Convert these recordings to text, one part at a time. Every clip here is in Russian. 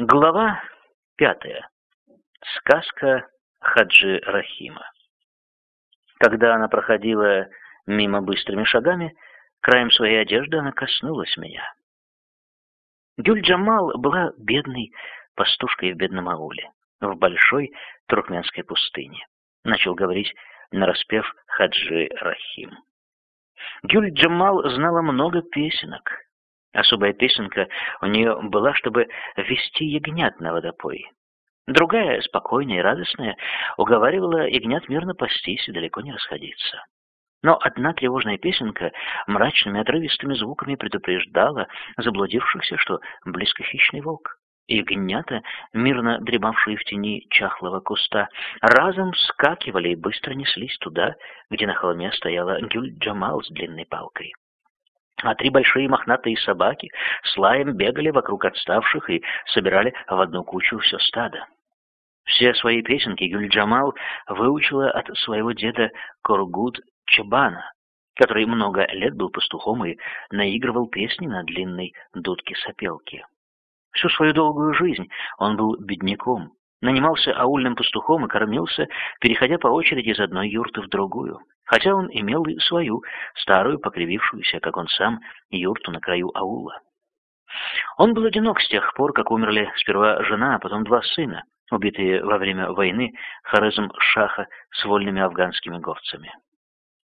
Глава пятая. Сказка Хаджи Рахима. Когда она проходила мимо быстрыми шагами, краем своей одежды она коснулась меня. Гюль-Джамал была бедной пастушкой в бедном ауле, в большой туркменской пустыне. Начал говорить нараспев Хаджи Рахим. Гюль-Джамал знала много песенок, Особая песенка у нее была, чтобы вести ягнят на водопой. Другая, спокойная и радостная, уговаривала ягнят мирно пастись и далеко не расходиться. Но одна тревожная песенка мрачными отрывистыми звуками предупреждала заблудившихся, что близко хищный волк. Ягнята, мирно дребавшие в тени чахлого куста, разом скакивали и быстро неслись туда, где на холме стояла Гюль-Джамал с длинной палкой а три большие мохнатые собаки с лаем бегали вокруг отставших и собирали в одну кучу все стадо. Все свои песенки Гюль-Джамал выучила от своего деда Коргуд Чабана, который много лет был пастухом и наигрывал песни на длинной дудке-сопелке. Всю свою долгую жизнь он был бедняком, нанимался аульным пастухом и кормился, переходя по очереди из одной юрты в другую, хотя он имел и свою, старую, покривившуюся, как он сам, юрту на краю аула. Он был одинок с тех пор, как умерли сперва жена, а потом два сына, убитые во время войны Харизм-Шаха с вольными афганскими горцами.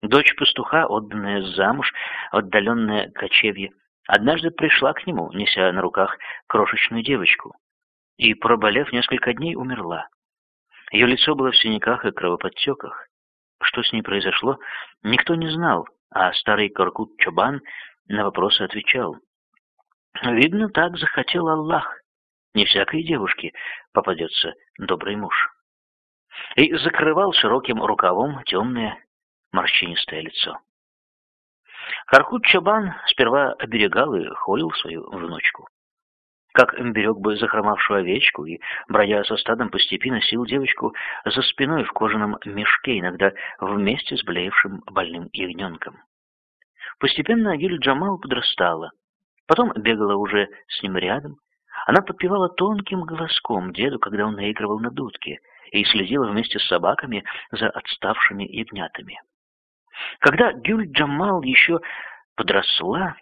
Дочь пастуха, отданная замуж, отдаленная кочевье, однажды пришла к нему, неся на руках крошечную девочку, и, проболев несколько дней, умерла. Ее лицо было в синяках и кровоподтеках. Что с ней произошло, никто не знал, а старый Коркут Чобан на вопросы отвечал. «Видно, так захотел Аллах. Не всякой девушке попадется добрый муж». И закрывал широким рукавом темное морщинистое лицо. Харкут Чабан сперва оберегал и холил свою внучку как берег бы захромавшую овечку и, бродя со стадом по степи, носил девочку за спиной в кожаном мешке, иногда вместе с блеевшим больным ягненком. Постепенно Агиль Джамал подрастала, потом бегала уже с ним рядом. Она подпевала тонким голоском деду, когда он наигрывал на дудке, и следила вместе с собаками за отставшими ягнятами. Когда Гюль Джамал еще подросла,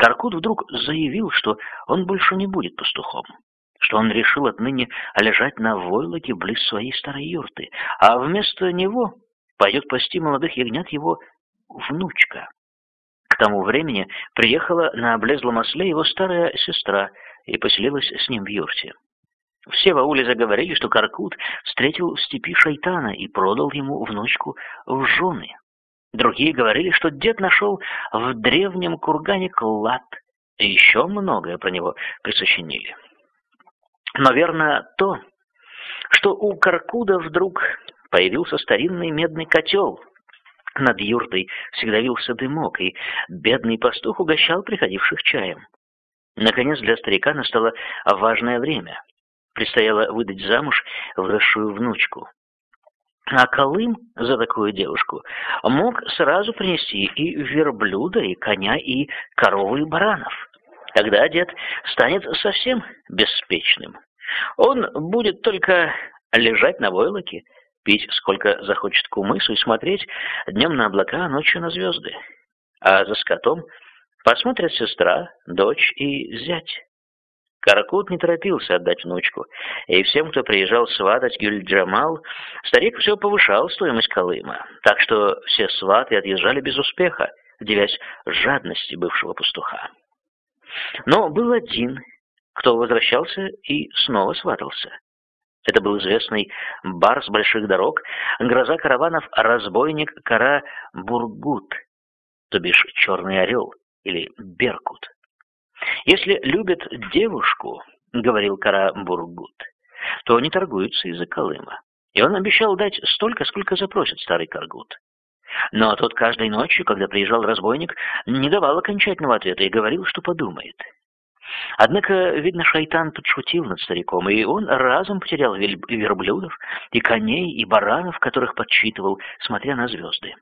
Каркут вдруг заявил, что он больше не будет пастухом, что он решил отныне лежать на войлоке близ своей старой юрты, а вместо него пойдет пасти молодых ягнят его внучка. К тому времени приехала на облезлом осле его старая сестра и поселилась с ним в юрте. Все в ауле заговорили, что Каркут встретил в степи шайтана и продал ему внучку в жены. Другие говорили, что дед нашел в древнем кургане клад, и еще многое про него присочинили. Но верно то, что у Каркуда вдруг появился старинный медный котел. Над юртой всегда вился дымок, и бедный пастух угощал приходивших чаем. Наконец для старика настало важное время. Предстояло выдать замуж выросшую внучку. А Колым за такую девушку мог сразу принести и верблюда, и коня, и корову, и баранов. Тогда дед станет совсем беспечным. Он будет только лежать на войлоке, пить сколько захочет кумысу и смотреть днем на облака, а ночью на звезды. А за скотом посмотрят сестра, дочь и зять. Каракут не торопился отдать внучку, и всем, кто приезжал сватать Гюль-Джамал, старик все повышал стоимость Колыма, так что все сваты отъезжали без успеха, девясь жадности бывшего пастуха. Но был один, кто возвращался и снова сватался. Это был известный бар с больших дорог, гроза караванов, разбойник Кара Бургут, то бишь Черный Орел или Беркут. Если любят девушку, говорил Кара Бургут, то не торгуются из-за Колыма. И он обещал дать столько, сколько запросит старый Каргут. Но тот каждой ночью, когда приезжал разбойник, не давал окончательного ответа и говорил, что подумает. Однако, видно, шайтан подшутил над стариком, и он разом потерял верблюдов, и коней, и баранов, которых подсчитывал, смотря на звезды.